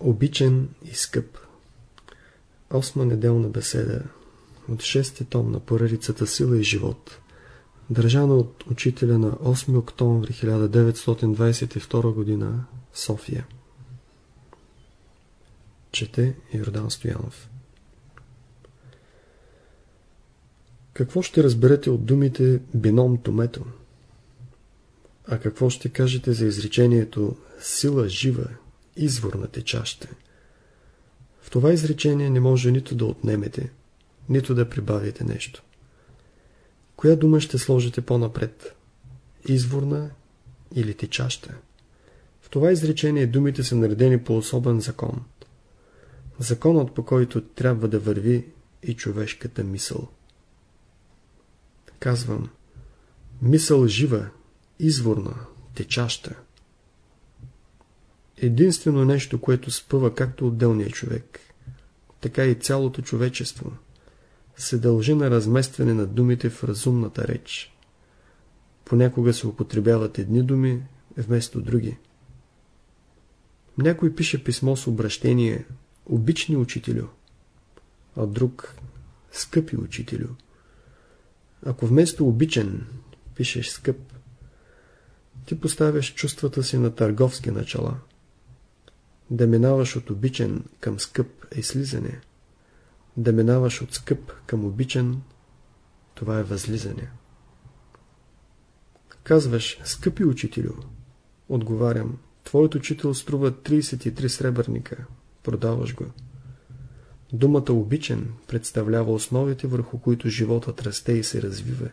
Обичен и скъп Осма неделна беседа от шести том на поредицата Сила и живот държана от учителя на 8 октомври 1922 г. София Чете Йордан Стоянов Какво ще разберете от думите бином томето? А какво ще кажете за изречението сила жива, извор на течаща? В това изречение не може нито да отнемете, нито да прибавите нещо. Коя дума ще сложите по-напред? Изворна или течаща? В това изречение думите са наредени по особен закон. Законът по който трябва да върви и човешката мисъл. Казвам, мисъл жива, изворна, течаща. Единствено нещо, което спъва както отделния човек, така и цялото човечество, се дължи на разместване на думите в разумната реч. Понякога се употребяват едни думи вместо други. Някой пише писмо с обращение «Обични учителю», а друг «Скъпи учителю». Ако вместо обичен пишеш скъп, ти поставяш чувствата си на търговски начала. Да минаваш от обичен към скъп е слизане. Да минаваш от скъп към обичен, това е възлизане. Казваш, скъпи учителю, отговарям, твоят учител струва 33 сребърника, продаваш го. Думата обичен представлява основите върху които животът расте и се развива,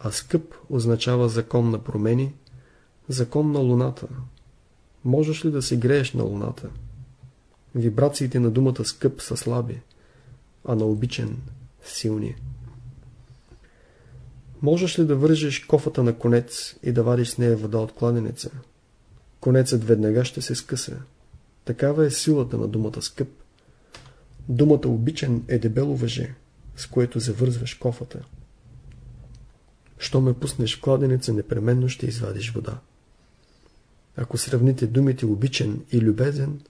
а скъп означава закон на промени, закон на луната. Можеш ли да се грееш на луната? Вибрациите на думата скъп са слаби, а на обичен – силни. Можеш ли да вържеш кофата на конец и да вадиш с нея вода от кладенеца? Конецът веднага ще се скъса. Такава е силата на думата скъп. Думата обичен е дебело въже, с което завързваш кофата. Що ме пуснеш в кладенеца, непременно ще извадиш вода. Ако сравните думите обичен и любезен,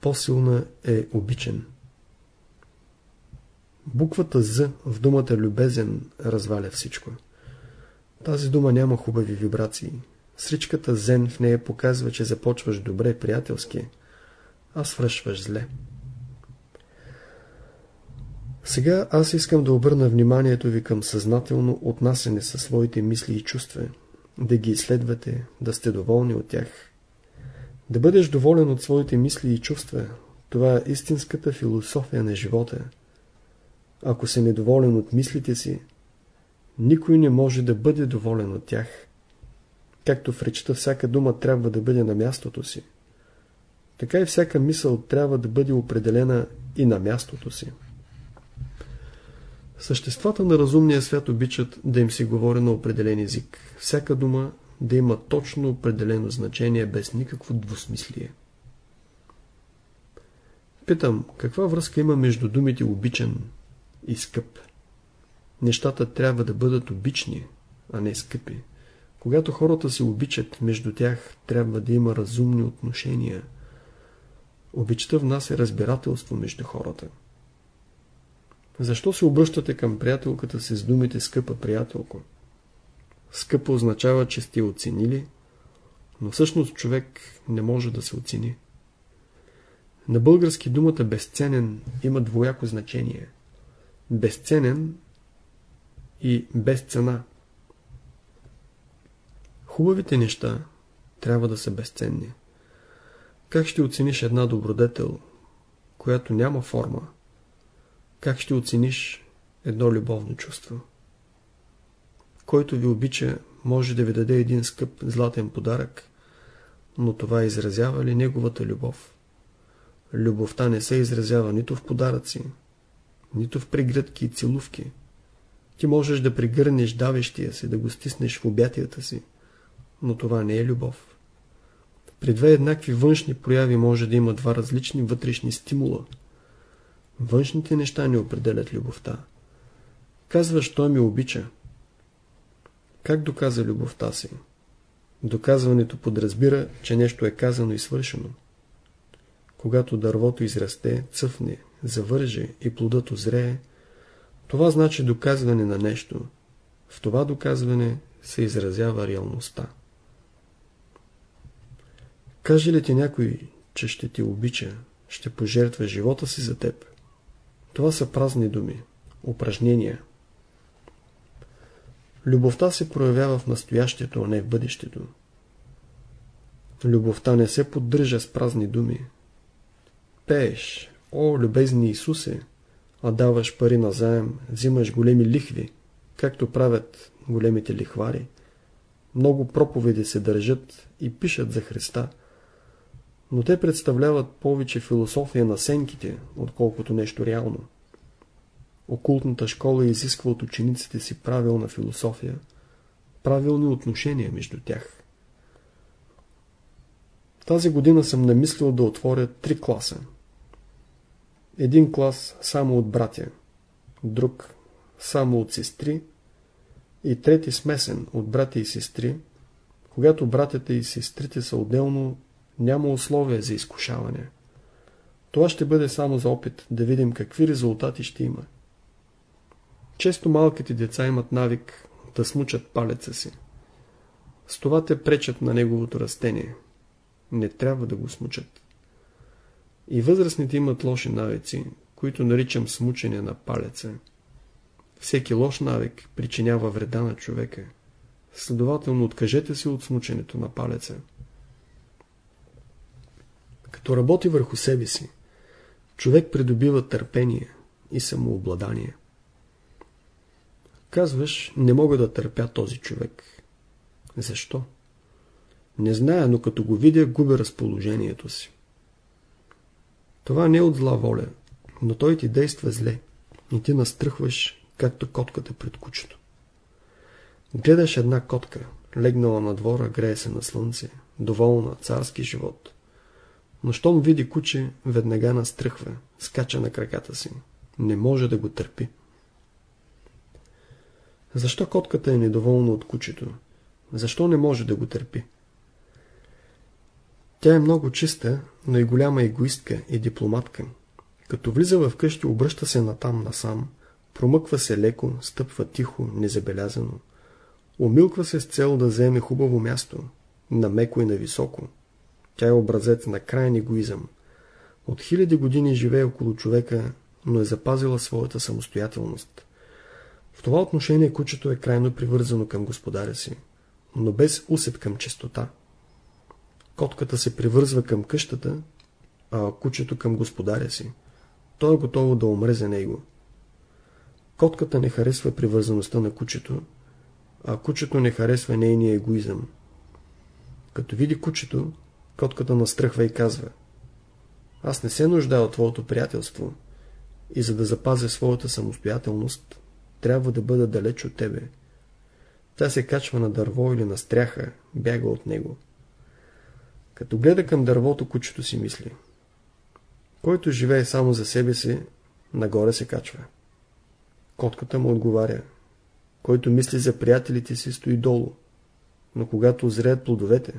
по-силна е обичен. Буквата З в думата любезен разваля всичко. Тази дума няма хубави вибрации. Сричката зен в нея показва, че започваш добре, приятелски, а свършваш зле. Сега аз искам да обърна вниманието ви към съзнателно отнасяне със своите мисли и чувства, да ги изследвате, да сте доволни от тях. Да бъдеш доволен от своите мисли и чувства, това е истинската философия на живота. Ако си недоволен от мислите си, никой не може да бъде доволен от тях. Както в речта всяка дума трябва да бъде на мястото си, така и всяка мисъл трябва да бъде определена и на мястото си. Съществата на разумния свят обичат да им се говори на определен език. Всяка дума да има точно определено значение, без никакво двусмислие. Питам, каква връзка има между думите обичан и скъп? Нещата трябва да бъдат обични, а не скъпи. Когато хората се обичат, между тях трябва да има разумни отношения. Обичта внася разбирателство между хората. Защо се обръщате към приятелката си с думите скъпа приятелко? Скъпо означава, че сте оценили, но всъщност човек не може да се оцени. На български думата безценен има двояко значение. Безценен и без цена. Хубавите неща трябва да са безценни. Как ще оцениш една добродетел, която няма форма? Как ще оцениш едно любовно чувство? Който ви обича, може да ви даде един скъп златен подарък, но това изразява ли неговата любов? Любовта не се изразява нито в подаръци, нито в прегръдки и целувки. Ти можеш да пригърнеш давещия си, да го стиснеш в обятията си, но това не е любов. При две еднакви външни прояви може да има два различни вътрешни стимула. Външните неща не определят любовта. Казваш, той ми обича. Как доказа любовта си? Доказването подразбира, че нещо е казано и свършено. когато дървото израсте, цъфне, завърже и плодът озрее, това значи доказване на нещо. В това доказване се изразява реалността. Каже ли ти някой, че ще ти обича, ще пожертва живота си за теб? Това са празни думи, упражнения. Любовта се проявява в настоящето, а не в бъдещето. Любовта не се поддържа с празни думи. Пееш, о, любезни Исусе, а даваш пари на заем, взимаш големи лихви, както правят големите лихвари. Много проповеди се държат и пишат за Христа, но те представляват повече философия на сенките, отколкото нещо реално. Окултната школа изисква от учениците си правилна философия, правилни отношения между тях. Тази година съм намислил да отворя три класа. Един клас само от братя, друг само от сестри и трети смесен от братя и сестри, когато братята и сестрите са отделно, няма условия за изкушаване. Това ще бъде само за опит, да видим какви резултати ще има. Често малките деца имат навик да смучат палеца си. С това те пречат на неговото растение. Не трябва да го смучат. И възрастните имат лоши навици, които наричам смучене на палеца. Всеки лош навик причинява вреда на човека. Следователно откажете се от смученето на палеца. Като работи върху себе си, човек придобива търпение и самообладание. Казваш, не мога да търпя този човек. Защо? Не зная, но като го видя, губя разположението си. Това не е от зла воля, но той ти действа зле и ти настръхваш, както котката пред кучето. Гледаш една котка, легнала на двора, грее се на слънце, доволна, царски живот. Но щом види куче, веднага настръхва, скача на краката си. Не може да го търпи. Защо котката е недоволна от кучето? Защо не може да го търпи? Тя е много чиста, но и голяма егоистка и дипломатка. Като влиза в къщи, обръща се натам насам, промъква се леко, стъпва тихо, незабелязано. Умилква се с цел да вземе хубаво място, на меко и на високо. Тя е образец на крайен егоизъм. От хиляди години живее около човека, но е запазила своята самостоятелност. В това отношение кучето е крайно привързано към господаря си, но без усет към чистота. Котката се привързва към къщата, а кучето към господаря си. Той е готово да умре за него. Котката не харесва привързаността на кучето, а кучето не харесва нейния егоизъм. Като види кучето, котката настръхва и казва Аз не се нуждая от твоето приятелство и за да запазя своята самостоятелност, трябва да бъда далеч от тебе. Тя се качва на дърво или на стряха, бяга от него. Като гледа към дървото, кучето си мисли. Който живее само за себе си, нагоре се качва. Котката му отговаря. Който мисли за приятелите си, стои долу. Но когато озреят плодовете,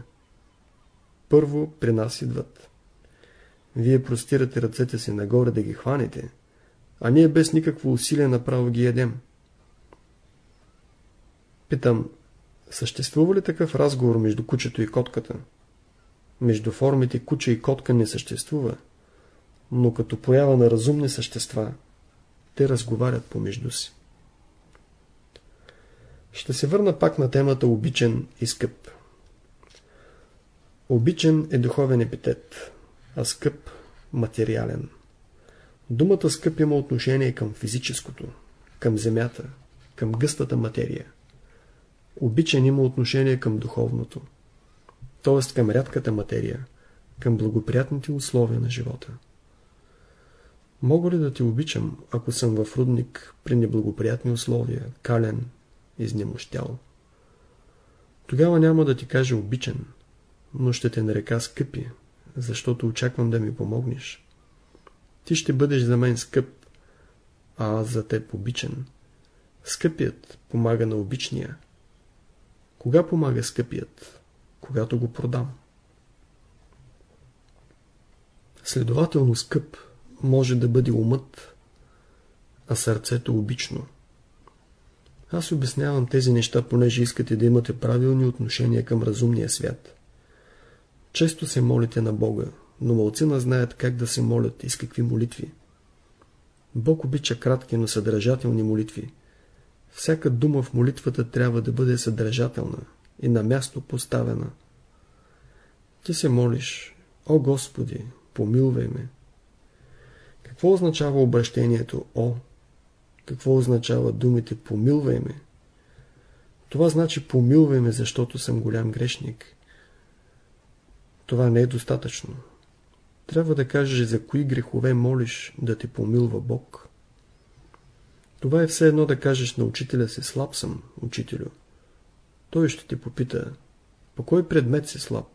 първо при нас идват. Вие простирате ръцете си нагоре да ги хванете, а ние без никакво усилие направо ги едем. Питам, съществува ли такъв разговор между кучето и котката? Между формите куча и котка не съществува, но като поява на разумни същества, те разговарят помежду си. Ще се върна пак на темата обичен и скъп. Обичен е духовен епитет, а скъп – материален. Думата скъп има отношение към физическото, към земята, към гъстата материя. Обичен има отношение към духовното т.е. към рядката материя, към благоприятните условия на живота. Мога ли да те обичам, ако съм в рудник при неблагоприятни условия, кален, изнемощял? Тогава няма да ти кажа обичан, но ще те нарека скъпи, защото очаквам да ми помогнеш. Ти ще бъдеш за мен скъп, а аз за теб обичан. Скъпият помага на обичния. Кога помага скъпият? когато го продам. Следователно скъп може да бъде умът, а сърцето обично. Аз обяснявам тези неща, понеже искате да имате правилни отношения към разумния свят. Често се молите на Бога, но малцина знаят как да се молят и с какви молитви. Бог обича кратки, но съдържателни молитви. Всяка дума в молитвата трябва да бъде съдържателна и на място поставена. Ти се молиш, о Господи, помилвай ме. Какво означава обращението О? Какво означава думите помилвай ме? Това значи помилвай ме, защото съм голям грешник. Това не е достатъчно. Трябва да кажеш за кои грехове молиш да те помилва Бог. Това е все едно да кажеш на учителя си слаб съм, учителю. Той ще ти попита, по кой предмет си слаб?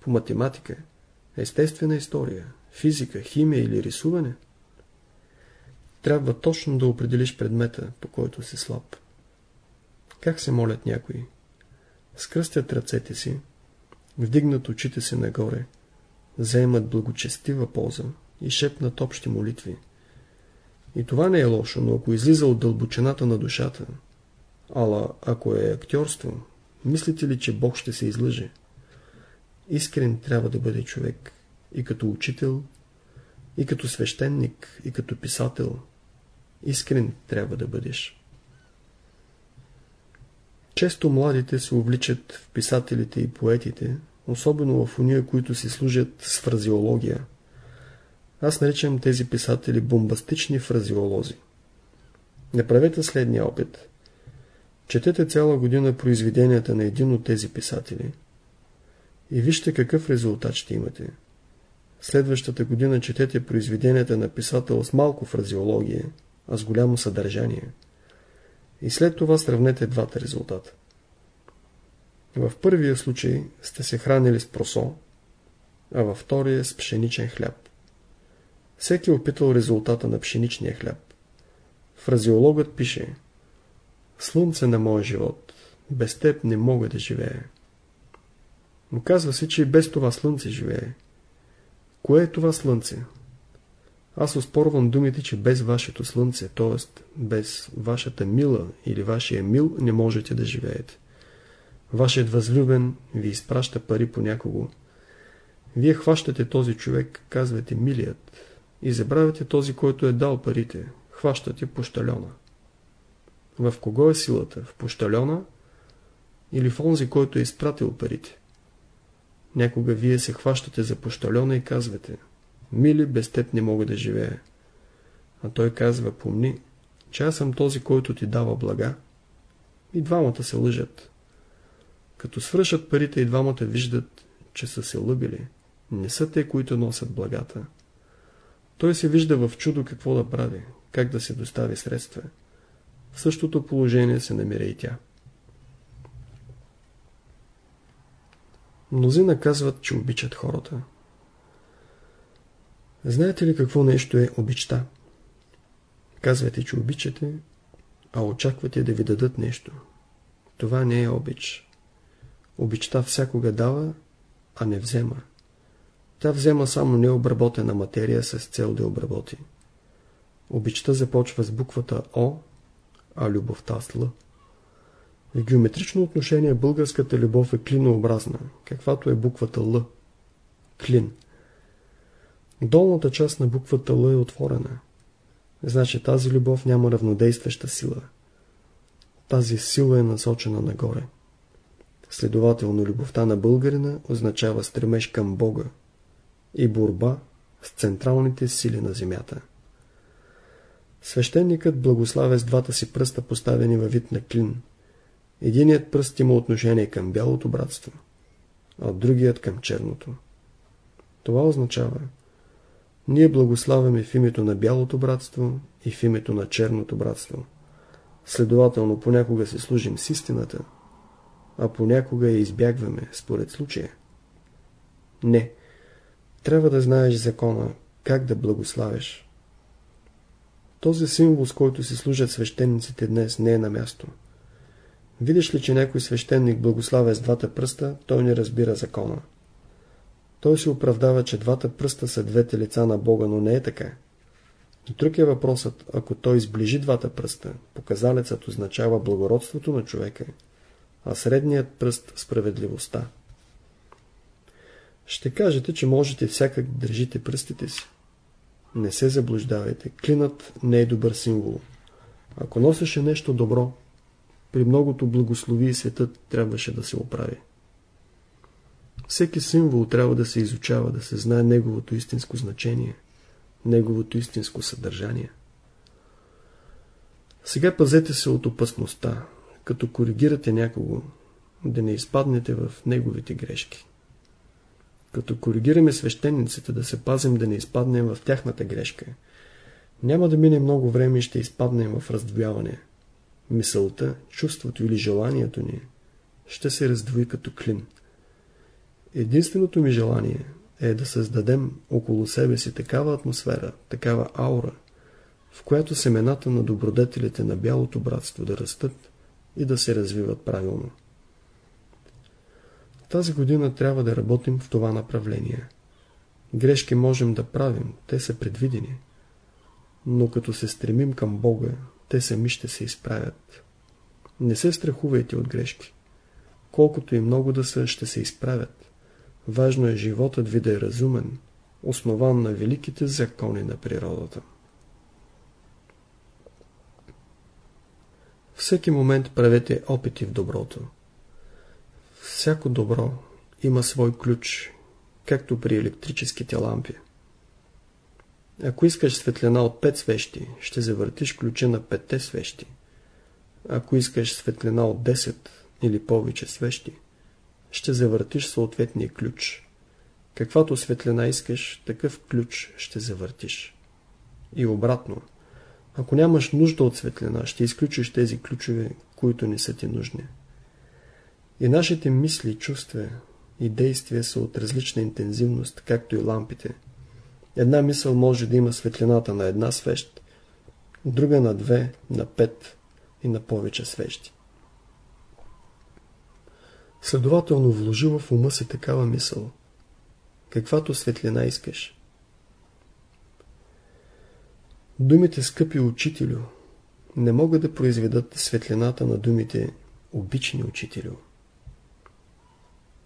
По математика, естествена история, физика, химия или рисуване? Трябва точно да определиш предмета, по който си слаб. Как се молят някои? Скръстят ръцете си, вдигнат очите си нагоре, заемат благочестива поза и шепнат общи молитви. И това не е лошо, но ако излиза от дълбочината на душата, ала ако е актьорство, мислите ли, че Бог ще се излъже? Искрен трябва да бъде човек и като учител, и като свещеник, и като писател. Искрен трябва да бъдеш. Често младите се увличат в писателите и поетите, особено в уния, които си служат с фразеология. Аз наричам тези писатели бомбастични фразеолози. Не правете следния опит. Четете цяла година произведенията на един от тези писатели и вижте какъв резултат ще имате. Следващата година четете произведенията на писател с малко фразеология, а с голямо съдържание. И след това сравнете двата резултата. В първия случай сте се хранили с просо, а във втория с пшеничен хляб. Всеки е опитал резултата на пшеничния хляб. Фразеологът пише Слънце на моя живот, без теб не мога да живея. Но казва се, че и без това слънце живее. Кое е това слънце? Аз оспорвам думите, че без вашето слънце, т.е. без вашата мила или вашия мил не можете да живеете. Вашият възлюбен ви изпраща пари по някого. Вие хващате този човек, казвате милият, и забравяте този, който е дал парите. Хващате пощалена. В кого е силата? В пощалена или в онзи, който е изпратил парите? Някога вие се хващате за пощалена и казвате Мили, без теб не мога да живея. А той казва, помни, че аз съм този, който ти дава блага. И двамата се лъжат. Като свършат парите и двамата виждат, че са се лъгали. Не са те, които носят благата. Той се вижда в чудо какво да прави, как да се достави средства. В същото положение се намира и тя. Мнозина казват, че обичат хората. Знаете ли какво нещо е обичта? Казвате, че обичате, а очаквате да ви дадат нещо. Това не е обич. Обичта всякога дава, а не взема. Тя взема само необработена материя с цел да обработи. Обичта започва с буквата О, а любовта с Л. В геометрично отношение българската любов е клинообразна, каквато е буквата Л. Клин. Долната част на буквата Л е отворена. Значи тази любов няма равнодействаща сила. Тази сила е насочена нагоре. Следователно, любовта на българина означава стремеж към Бога и борба с централните сили на земята. Свещеникът благославя с двата си пръста поставени във вид на клин. Единият пръст има отношение към бялото братство, а другият към черното. Това означава, ние благославяме в името на бялото братство и в името на черното братство. Следователно, понякога се служим с истината, а понякога я избягваме, според случая. Не. Трябва да знаеш закона, как да благославяш. Този символ, с който се служат свещениците днес, не е на място. Видиш ли, че някой свещеник благославя с двата пръста, той не разбира закона. Той се оправдава, че двата пръста са двете лица на Бога, но не е така. Друг е въпросът, ако той сближи двата пръста, показалецът означава благородството на човека, а средният пръст – справедливостта. Ще кажете, че можете всякак да държите пръстите си. Не се заблуждавайте. Клинът не е добър символ. Ако носеше нещо добро, при многото благослови и светът трябваше да се оправи. Всеки символ трябва да се изучава, да се знае неговото истинско значение, неговото истинско съдържание. Сега пазете се от опасността, като коригирате някого, да не изпаднете в неговите грешки. Като коригираме свещениците да се пазим да не изпаднем в тяхната грешка, няма да мине много време и ще изпаднем в раздвояване. Мисълта, чувството или желанието ни ще се раздвои като клин. Единственото ми желание е да създадем около себе си такава атмосфера, такава аура, в която семената на добродетелите на бялото братство да растат и да се развиват правилно. Тази година трябва да работим в това направление. Грешки можем да правим, те са предвидени. Но като се стремим към Бога, те сами ще се изправят. Не се страхувайте от грешки. Колкото и много да са, ще се изправят. Важно е животът ви да е разумен, основан на великите закони на природата. Всеки момент правете опити в доброто. Всяко добро има свой ключ, както при електрическите лампи. Ако искаш светлина от 5 свещи, ще завъртиш ключа на 5 свещи. Ако искаш светлина от 10 или повече свещи, ще завъртиш съответния ключ. Каквато светлина искаш, такъв ключ ще завъртиш. И обратно, ако нямаш нужда от светлина, ще изключиш тези ключове, които не са ти нужни. И нашите мисли, чувства и действия са от различна интензивност, както и лампите. Една мисъл може да има светлината на една свещ, друга на две, на пет и на повече свещи. Следователно вложи в ума си такава мисъл, каквато светлина искаш. Думите скъпи учителю не могат да произведат светлината на думите обични учителю.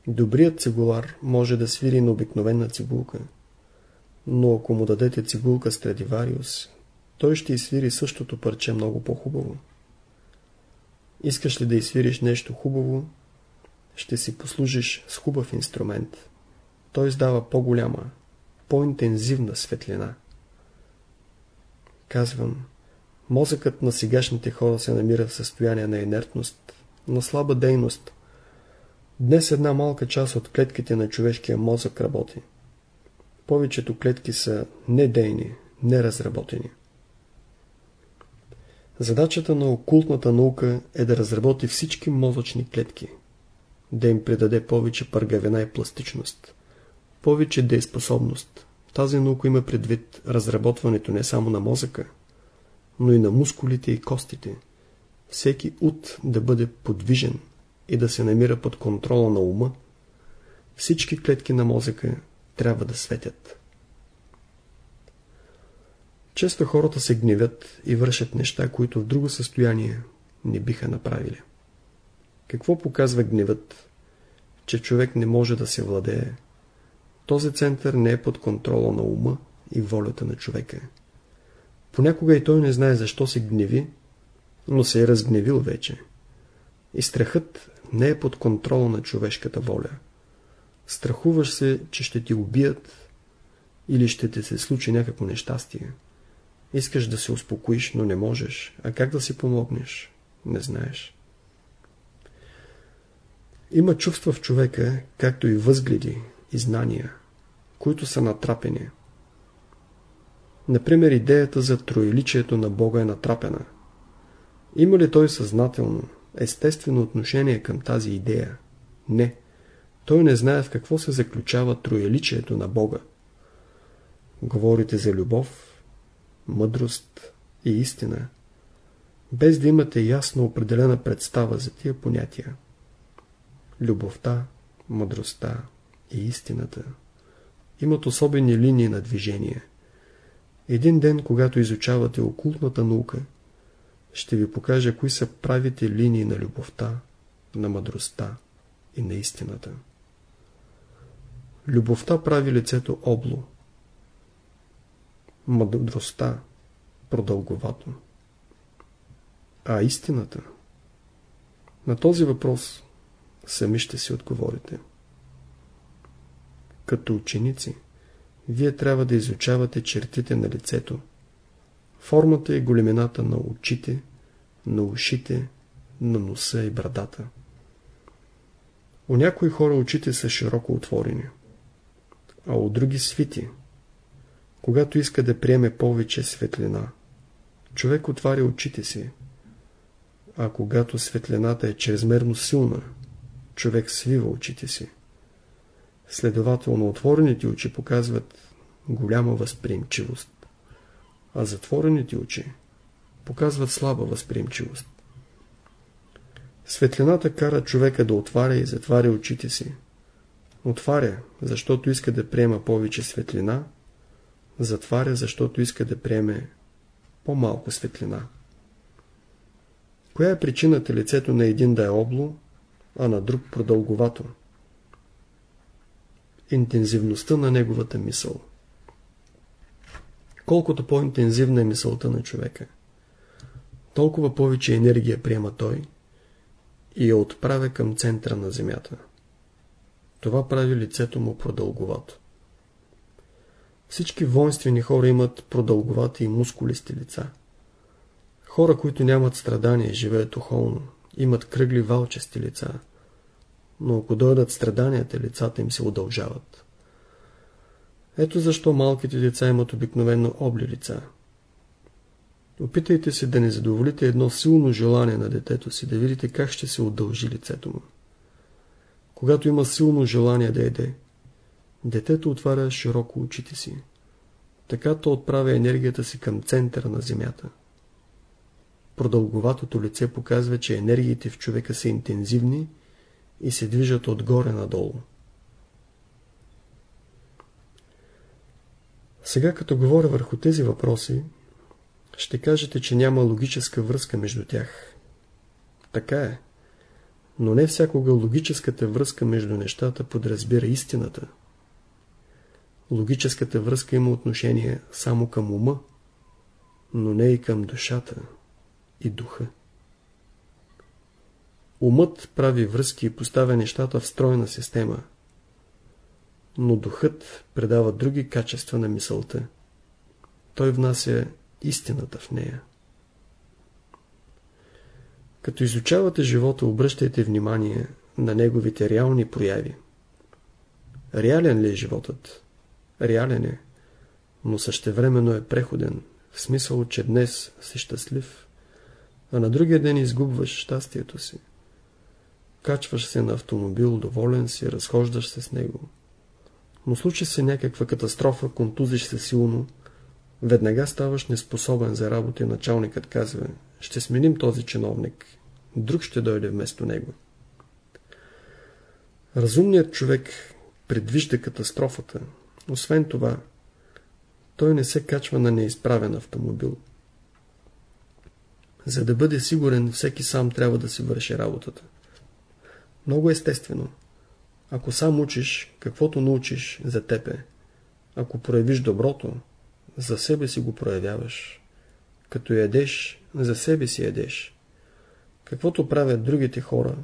Добрият цигулар може да свири на обикновена цигулка, но ако му дадете цигулка Страдивариус, той ще изсвири същото парче много по-хубаво. Искаш ли да изсвириш нещо хубаво, ще си послужиш с хубав инструмент. Той издава по-голяма, по-интензивна светлина. Казвам, мозъкът на сегашните хора се намира в състояние на инертност, на слаба дейност. Днес една малка част от клетките на човешкия мозък работи. Повечето клетки са недейни, неразработени. Задачата на окултната наука е да разработи всички мозъчни клетки – да им придаде повече пъргавина и пластичност, повече дееспособност. Тази наука има предвид разработването не само на мозъка, но и на мускулите и костите. Всеки ут да бъде подвижен и да се намира под контрола на ума. Всички клетки на мозъка трябва да светят. Често хората се гневят и вършат неща, които в друго състояние не биха направили. Какво показва гневът? Че човек не може да се владее. Този център не е под контрола на ума и волята на човека. Понякога и той не знае защо се гневи, но се е разгневил вече. И страхът не е под контрола на човешката воля. Страхуваш се, че ще ти убият или ще ти се случи някакво нещастие. Искаш да се успокоиш, но не можеш. А как да си помогнеш? Не знаеш. Има чувства в човека, както и възгледи и знания, които са натрапени. Например, идеята за троеличието на Бога е натрапена. Има ли той съзнателно, естествено отношение към тази идея? Не. Той не знае в какво се заключава троеличието на Бога. Говорите за любов, мъдрост и истина, без да имате ясно определена представа за тия понятия любовта, мъдростта и истината имат особени линии на движение. Един ден, когато изучавате окултната наука, ще ви покажа кои са правите линии на любовта, на мъдростта и на истината. Любовта прави лицето обло, мъдростта продълговато. А истината? На този въпрос сами ще си отговорите. Като ученици, вие трябва да изучавате чертите на лицето, формата и големината на очите, на ушите, на носа и брадата. У някои хора очите са широко отворени, а у други свити. Когато иска да приеме повече светлина, човек отваря очите си, а когато светлината е чрезмерно силна, човек свива очите си. Следователно, отворените очи показват голяма възприемчивост, а затворените очи показват слаба възприемчивост. Светлината кара човека да отваря и затваря очите си. Отваря, защото иска да приема повече светлина, затваря, защото иска да приеме по-малко светлина. Коя е причината лицето на един да е обло, а на друг продълговато? Интензивността на неговата мисъл. Колкото по-интензивна е мисълта на човека, толкова повече енергия приема той и я отправя към центъра на Земята. Това прави лицето му продълговато. Всички воинствени хора имат продълговати и мускулисти лица. Хора, които нямат страдания, живеят охолно, имат кръгли валчести лица. Но ако дойдат страданията, лицата им се удължават. Ето защо малките деца имат обикновено обли лица. Опитайте се да не задоволите едно силно желание на детето си, да видите как ще се удължи лицето му. Когато има силно желание да еде, детето отваря широко очите си. Така то отправя енергията си към центъра на земята. Продълговатото лице показва, че енергиите в човека са интензивни и се движат отгоре надолу. Сега като говоря върху тези въпроси, ще кажете, че няма логическа връзка между тях. Така е. Но не всякога логическата връзка между нещата подразбира истината. Логическата връзка има отношение само към ума, но не и към душата и духа. Умът прави връзки и поставя нещата в стройна система, но духът предава други качества на мисълта. Той внася истината в нея. Като изучавате живота, обръщайте внимание на неговите реални прояви. Реален ли е животът? Реален е, но същевременно е преходен, в смисъл, че днес си щастлив, а на другия ден изгубваш щастието си. Качваш се на автомобил, доволен си, разхождаш се с него. Но случи се някаква катастрофа, контузиш се силно, веднага ставаш неспособен за работа и началникът казва, ще сменим този чиновник, друг ще дойде вместо него. Разумният човек предвижда катастрофата. Освен това, той не се качва на неизправен автомобил. За да бъде сигурен, всеки сам трябва да си върши работата. Много естествено. Ако сам учиш, каквото научиш за тебе, ако проявиш доброто, за себе си го проявяваш. Като ядеш, за себе си ядеш. Каквото правят другите хора,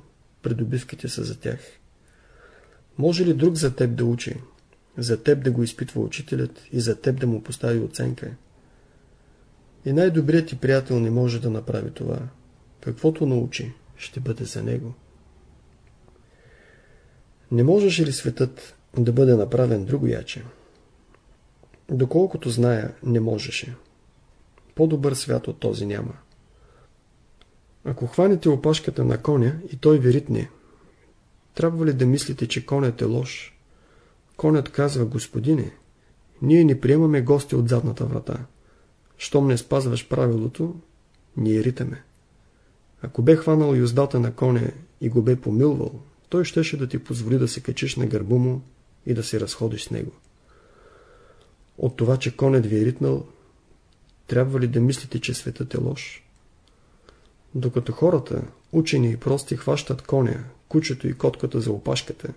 придобивките са за тях. Може ли друг за теб да учи? За теб да го изпитва учителят и за теб да му постави оценка? И най-добрият ти приятел не може да направи това. Каквото научи, ще бъде за него. Не можеше ли светът да бъде направен другояче? Доколкото зная, не можеше. По-добър свят от този няма. Ако хванете опашката на коня и той ви ритне, трябва ли да мислите, че конят е лош? Конят казва, господине, ние не приемаме гости от задната врата. Щом не спазваш правилото, ние ритаме. Ако бе хванал юздата на коня и го бе помилвал, той щеше да ти позволи да се качиш на гърбу му и да се разходиш с него. от това, че конят ви е ритнал, трябва ли да мислите, че светът е лош? Докато хората, учени и прости, хващат коня, кучето и котката за опашката,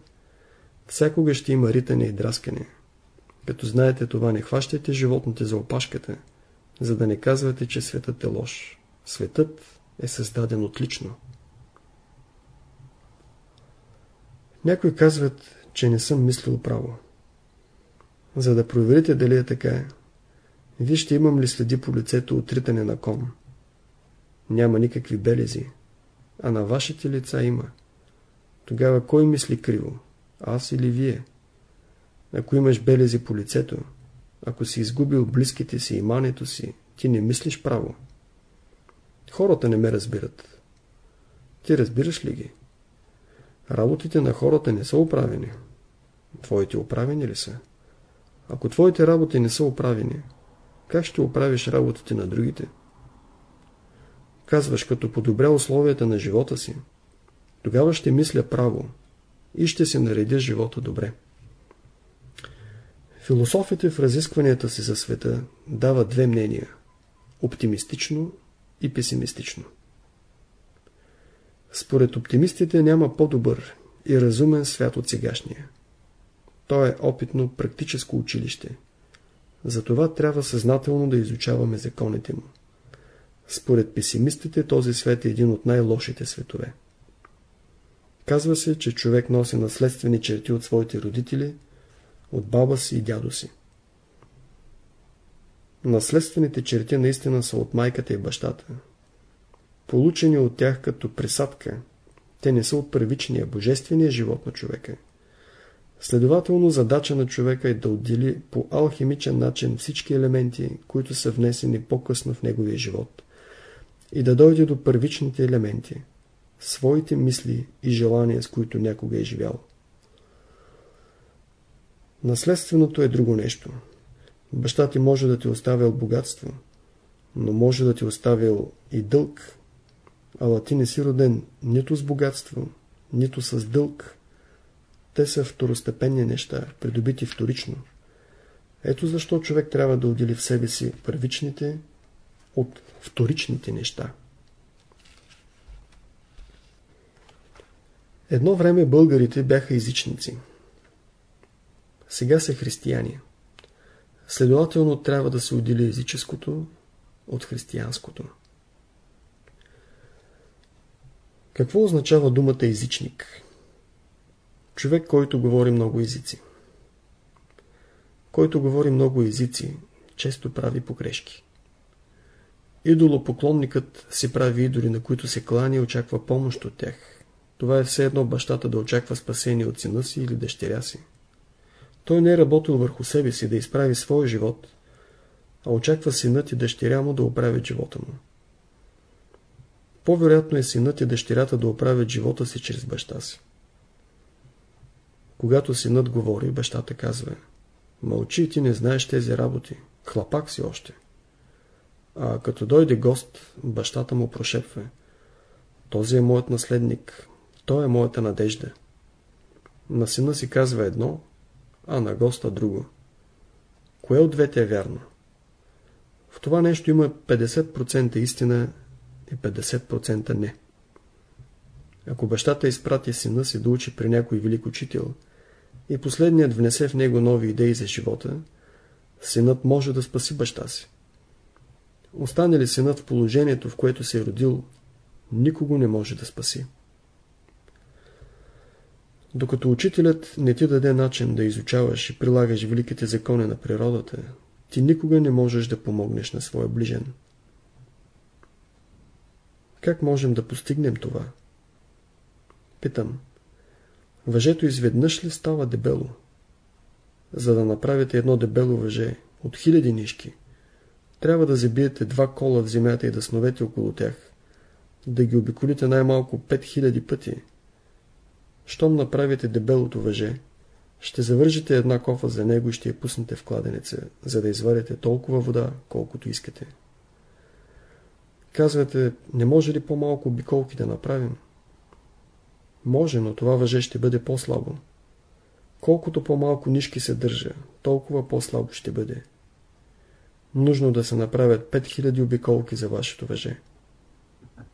всякога ще има ритане и драскане. Като знаете това, не хващайте животните за опашката, за да не казвате, че светът е лош. Светът е създаден отлично. Някои казват, че не съм мислил право. За да проверите дали е така, вижте имам ли следи по лицето от ритане на кон. Няма никакви белези, а на вашите лица има. Тогава кой мисли криво? Аз или вие? Ако имаш белези по лицето, ако си изгубил близките си и мането си, ти не мислиш право. Хората не ме разбират. Ти разбираш ли ги? Работите на хората не са оправени. Твоите оправени ли са? Ако твоите работи не са оправени, как ще оправиш работите на другите? Казваш, като подобря условията на живота си, тогава ще мисля право и ще се наредя живота добре. Философите в разискванията си за света дават две мнения – оптимистично и песимистично. Според оптимистите няма по-добър и разумен свят от сегашния. То е опитно практическо училище. Затова трябва съзнателно да изучаваме законите му. Според песимистите този свет е един от най-лошите светове. Казва се, че човек носи наследствени черти от своите родители, от баба си и дядо си. Наследствените черти наистина са от майката и бащата. Получени от тях като присадка, те не са от първичния, божествения живот на човека. Следователно, задача на човека е да отдели по алхимичен начин всички елементи, които са внесени по-късно в неговия живот и да дойде до първичните елементи, своите мисли и желания, с които някога е живял. Наследственото е друго нещо. Баща ти може да ти оставил богатство, но може да ти оставил и дълг, ала ти не си роден нито с богатство, нито с дълг. Те са второстепенни неща, придобити вторично. Ето защо човек трябва да отдели в себе си първичните от вторичните неща. Едно време българите бяха езичници. Сега са християни. Следователно трябва да се отдели езическото от християнското. Какво означава думата езичник? Човек, който говори много езици. Който говори много езици, често прави погрешки. Идолопоклонникът си прави идоли, на които се клани и очаква помощ от тях. Това е все едно бащата да очаква спасение от сина си или дъщеря си. Той не е работил върху себе си да изправи своя живот, а очаква синът и дъщеря му да оправят живота му. По-вероятно е синът и дъщерята да оправят живота си чрез баща си. Когато синът говори, бащата казва Мълчи, ти не знаеш тези работи. Хлапак си още. А като дойде гост, бащата му прошепва. Този е моят наследник. Той е моята надежда. На сина си казва едно, а на госта друго. Кое от двете е вярно? В това нещо има 50% истина и 50% не. Ако бащата изпрати сина си да учи при някой велик учител и последният внесе в него нови идеи за живота, синът може да спаси баща си. Остане ли синът в положението, в което се е родил, никого не може да спаси. Докато учителят не ти даде начин да изучаваш и прилагаш великите закони на природата, ти никога не можеш да помогнеш на своя ближен. Как можем да постигнем това? Питам. Въжето изведнъж ли става дебело? За да направите едно дебело въже от хиляди нишки, трябва да забиете два кола в земята и да сновете около тях, да ги обиколите най-малко 5000 пъти. Щом направите дебелото въже, ще завържете една кофа за него и ще я пуснете в кладенеца, за да изварите толкова вода, колкото искате. Казвате, не може ли по-малко обиколки да направим? Може, но това въже ще бъде по-слабо. Колкото по-малко нишки се държа, толкова по-слабо ще бъде. Нужно да се направят 5000 обиколки за вашето въже.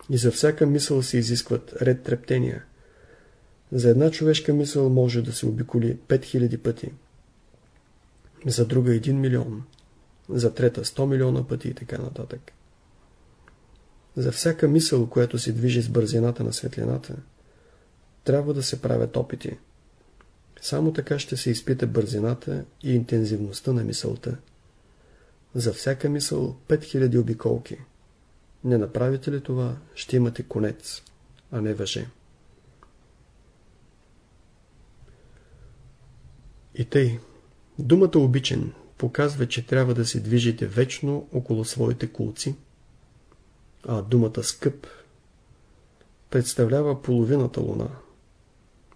И за всяка мисъл се изискват ред трептения. За една човешка мисъл може да се обиколи 5000 пъти. За друга 1 милион. За трета 100 милиона пъти и така нататък. За всяка мисъл, която се движи с бързината на светлината, трябва да се правят опити. Само така ще се изпита бързината и интензивността на мисълта. За всяка мисъл 5000 обиколки. Не направите ли това, ще имате конец, а не въже. И тъй, думата обичен показва, че трябва да се движите вечно около своите кулци, а думата скъп представлява половината луна.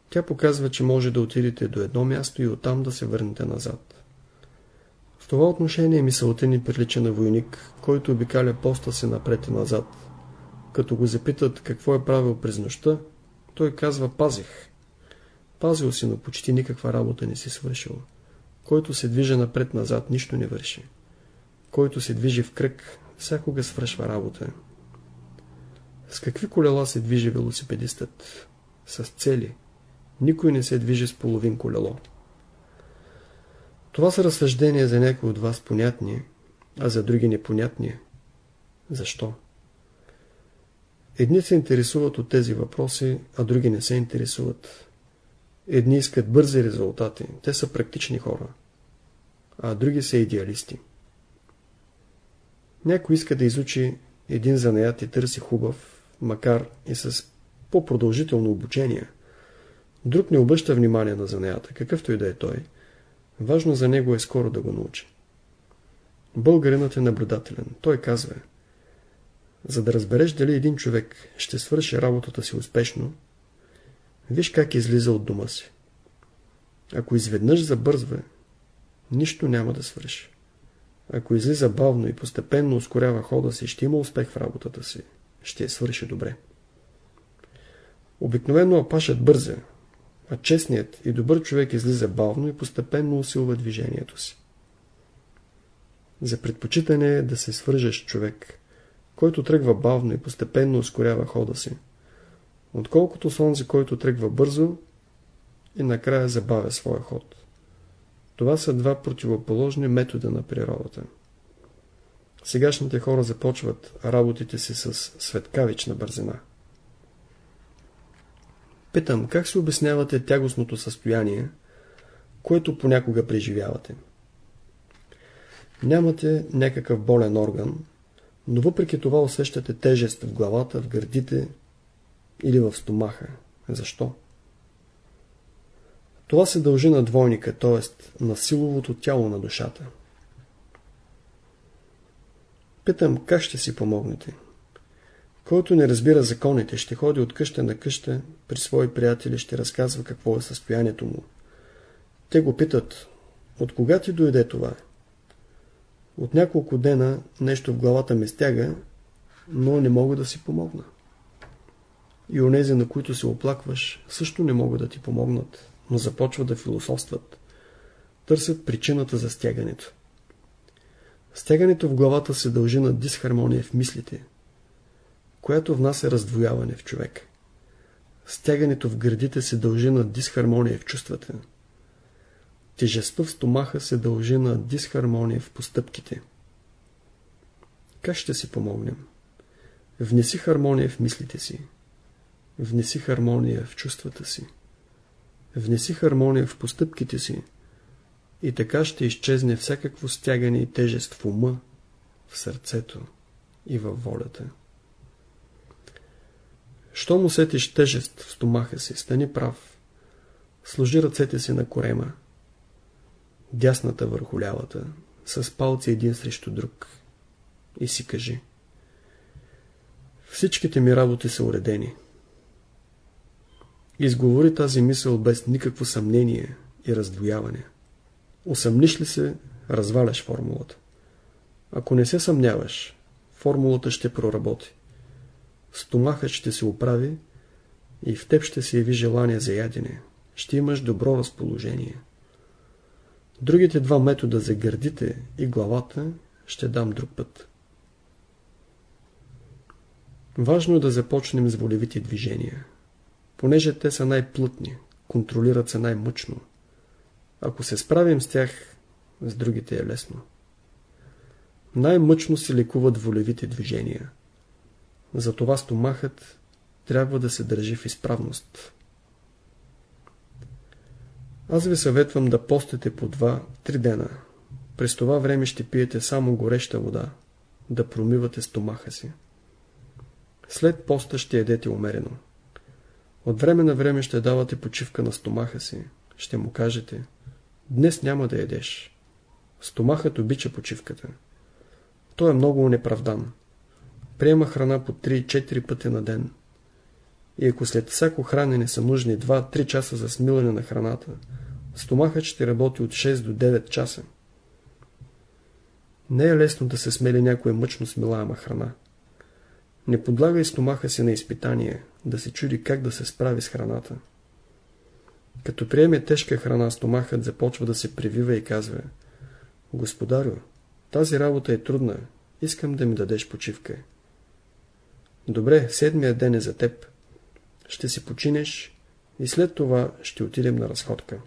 Тя показва, че може да отидете до едно място и оттам да се върнете назад. В това отношение мисълта ни прилича на войник, който обикаля поста си напред и назад. Като го запитат какво е правил през нощта, той казва пазих. Пазил си, но почти никаква работа не си свършил. Който се движи напред-назад, нищо не върши. Който се движи в кръг, всякога свършва работа. С какви колела се движи велосипедистът? С цели. Никой не се движи с половин колело. Това са разсъждения за някои от вас понятни, а за други непонятни. Защо? Едни се интересуват от тези въпроси, а други не се интересуват. Едни искат бързи резултати, те са практични хора, а други са идеалисти. Някой иска да изучи един занаят и търси хубав, макар и с по-продължително обучение. Друг не обръща внимание на занаята, какъвто и да е той – Важно за него е скоро да го научи. Българинът е наблюдателен. Той казва, за да разбереш дали един човек ще свърши работата си успешно, виж как излиза от дома си. Ако изведнъж забързва, нищо няма да свърши. Ако излиза бавно и постепенно ускорява хода си, ще има успех в работата си. Ще свърши добре. Обикновено апашът бърза, а честният и добър човек излиза бавно и постепенно усилва движението си. За предпочитане е да се свържеш човек, който тръгва бавно и постепенно ускорява хода си, отколкото с онзи, който тръгва бързо и накрая забавя своя ход. Това са два противоположни метода на природата. Сегашните хора започват работите си с светкавична бързина. Питам, как се обяснявате тягостното състояние, което понякога преживявате? Нямате някакъв болен орган, но въпреки това усещате тежест в главата, в гърдите или в стомаха. Защо? Това се дължи на двойника, т.е. на силовото тяло на душата. Питам, как ще си помогнете? Който не разбира законите, ще ходи от къща на къща, при свои приятели ще разказва какво е състоянието му. Те го питат, от кога ти дойде това? От няколко дена нещо в главата ме стяга, но не мога да си помогна. И онези, на които се оплакваш, също не могат да ти помогнат, но започват да философстват. Търсят причината за стягането. Стягането в главата се дължи на дисхармония в мислите, която внася раздвояване в човек. Стягането в гърдите се дължи на дисхармония в чувствата. Тежестта в стомаха се дължи на дисхармония в постъпките. Как ще си помогнем? Внеси хармония в мислите си. Внеси хармония в чувствата си. Внеси хармония в постъпките си. И така ще изчезне всякакво стягане и тежест в ума, в сърцето и във волята. Щом усетиш тежест в стомаха си, стани прав. Сложи ръцете си на корема. Дясната върху лявата, с палци един срещу друг. И си кажи. Всичките ми работи са уредени. Изговори тази мисъл без никакво съмнение и раздвояване. Усъмниш ли се, разваляш формулата. Ако не се съмняваш, формулата ще проработи стомахът ще се оправи и в теб ще се яви желание за ядене. ще имаш добро разположение. Другите два метода за гърдите и главата ще дам друг път. Важно е да започнем с волевите движения, понеже те са най-плътни, контролират се най-мъчно. Ако се справим с тях, с другите е лесно. Най-мъчно се лекуват волевите движения. Затова стомахът трябва да се държи в изправност. Аз ви съветвам да постите по 2-3 дена. През това време ще пиете само гореща вода, да промивате стомаха си. След поста ще едете умерено. От време на време ще давате почивка на стомаха си. Ще му кажете, днес няма да едеш. Стомахът обича почивката. Той е много неправдан. Приема храна по 3-4 пъти на ден. И ако след всяко хранене са нужни 2-3 часа за смилане на храната, стомахът ще работи от 6 до 9 часа. Не е лесно да се смели някоя мъчно смилаема храна. Не подлагай стомаха си на изпитание, да се чуди как да се справи с храната. Като приеме тежка храна, стомахът започва да се привива и казва Господарю, тази работа е трудна, искам да ми дадеш почивка. Добре, седмия ден е за теб. Ще си починеш и след това ще отидем на разходка.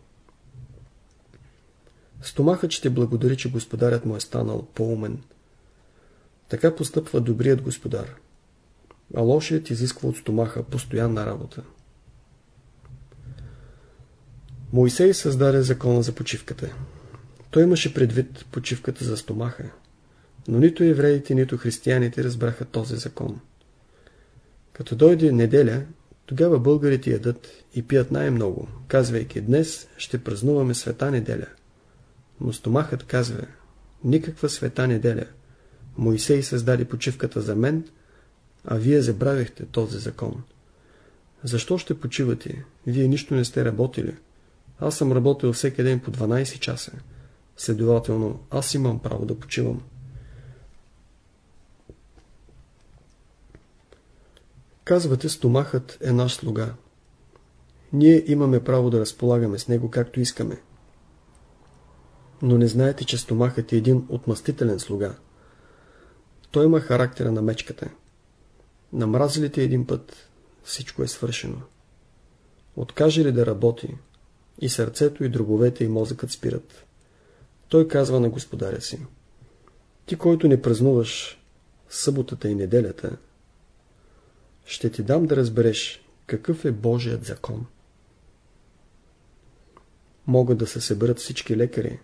Стомахът ще благодари, че господарят му е станал по-умен. Така постъпва добрият господар. А лошият изисква от стомаха постоянна работа. Моисей създаде закона за почивката. Той имаше предвид почивката за стомаха. Но нито евреите, нито християните разбраха този закон. Като дойде неделя, тогава българите ядат и пият най-много, казвайки днес ще празнуваме света неделя. Но стомахът казва, никаква света неделя. Моисей създаде почивката за мен, а вие забравихте този закон. Защо ще почивате? Вие нищо не сте работили. Аз съм работил всеки ден по 12 часа. Следователно, аз имам право да почивам. Казвате, стомахът е наш слуга. Ние имаме право да разполагаме с него както искаме. Но не знаете, че стомахът е един отмъстителен слуга. Той има характера на мечката. Намразилите един път, всичко е свършено. Откаже ли да работи, и сърцето, и дробовете, и мозъкът спират. Той казва на господаря си. Ти, който не празнуваш съботата и неделята, ще ти дам да разбереш какъв е Божият закон. Могат да се съберат всички лекари,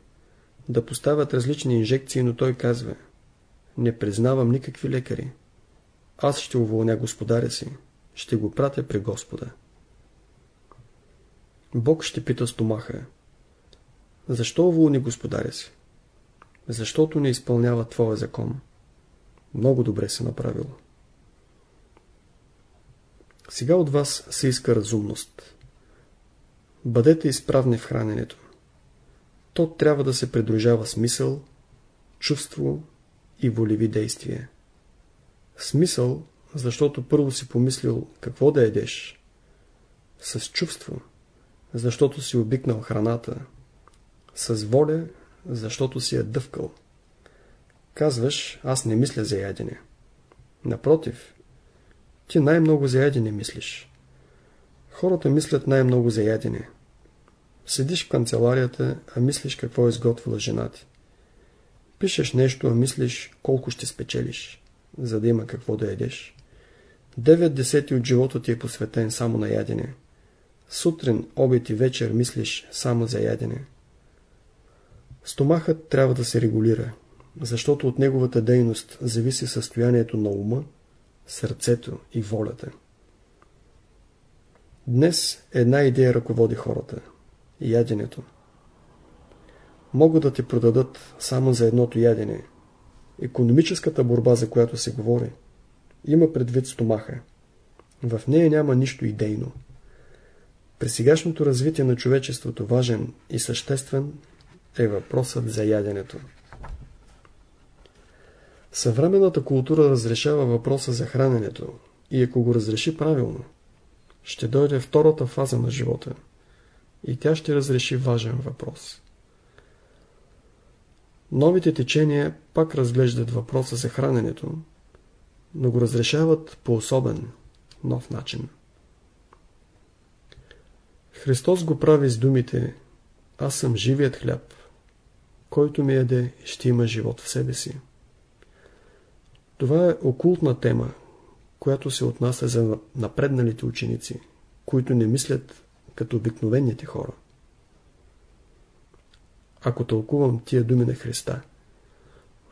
да поставят различни инжекции, но той казва Не признавам никакви лекари. Аз ще уволня господаря си, ще го пратя при Господа. Бог ще пита стомаха. Защо уволни господаря си? Защото не изпълнява твоя закон. Много добре се направил. Сега от вас се иска разумност. Бъдете изправни в храненето. То трябва да се придружава смисъл, чувство и волеви действия. Смисъл, защото първо си помислил какво да едеш. С чувство, защото си обикнал храната. С воля, защото си е дъвкал. Казваш, аз не мисля за ядене. Напротив, ти най-много за ядене мислиш. Хората мислят най-много за ядене. Седиш в канцеларията, а мислиш какво е изготвила жена ти. Пишеш нещо, а мислиш колко ще спечелиш, за да има какво да ядеш. Девет десети от живота ти е посветен само на ядене. Сутрин, обед и вечер мислиш само за ядене. Стомахът трябва да се регулира, защото от неговата дейност зависи състоянието на ума, сърцето и волята. Днес една идея ръководи хората – яденето. Могат да ти продадат само за едното ядене. Економическата борба, за която се говори, има предвид стомаха. В нея няма нищо идейно. При сегашното развитие на човечеството важен и съществен е въпросът за яденето. Съвременната култура разрешава въпроса за храненето и ако го разреши правилно, ще дойде втората фаза на живота. и тя ще разреши важен въпрос. Новите течения пак разглеждат въпроса за храненето, но го разрешават по особен, нов начин. Христос го прави с думите Аз съм живият хляб, който ми яде ще има живот в себе си. Това е окултна тема, която се отнася за напредналите ученици, които не мислят като обикновените хора. Ако тълкувам тия думи на Христа,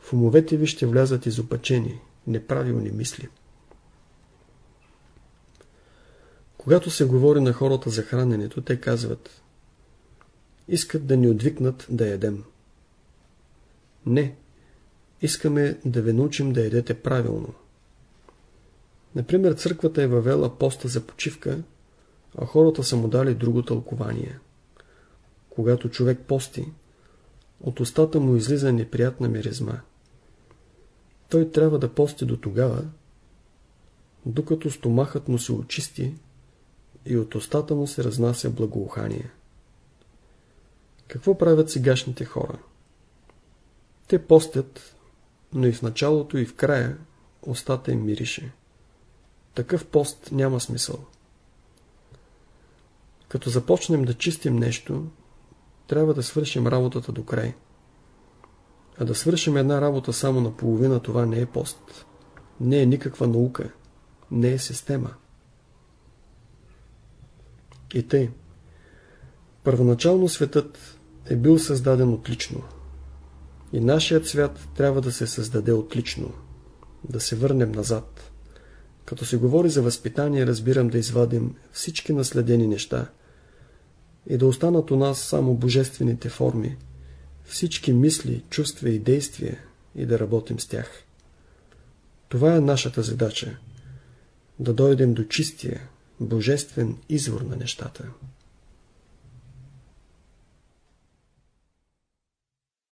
в умовете ви ще влязат изопачени, неправилни мисли. Когато се говори на хората за храненето, те казват искат да ни отвикнат да ядем. Не, искаме да ви научим да едете правилно. Например, църквата е въвела поста за почивка, а хората са му дали друго тълкование. Когато човек пости, от устата му излиза неприятна миризма. Той трябва да пости до тогава, докато стомахът му се очисти и от устата му се разнася благоухание. Какво правят сегашните хора? Те постят, но и в началото и в края устата им мирише. Такъв пост няма смисъл. Като започнем да чистим нещо, трябва да свършим работата до край. А да свършим една работа само на половина, това не е пост. Не е никаква наука. Не е система. И тъй. Първоначално светът е бил създаден отлично. И нашият свят трябва да се създаде отлично. Да се върнем назад. Като се говори за възпитание, разбирам да извадим всички наследени неща и да останат у нас само божествените форми, всички мисли, чувства и действия и да работим с тях. Това е нашата задача – да дойдем до чистия, божествен извор на нещата.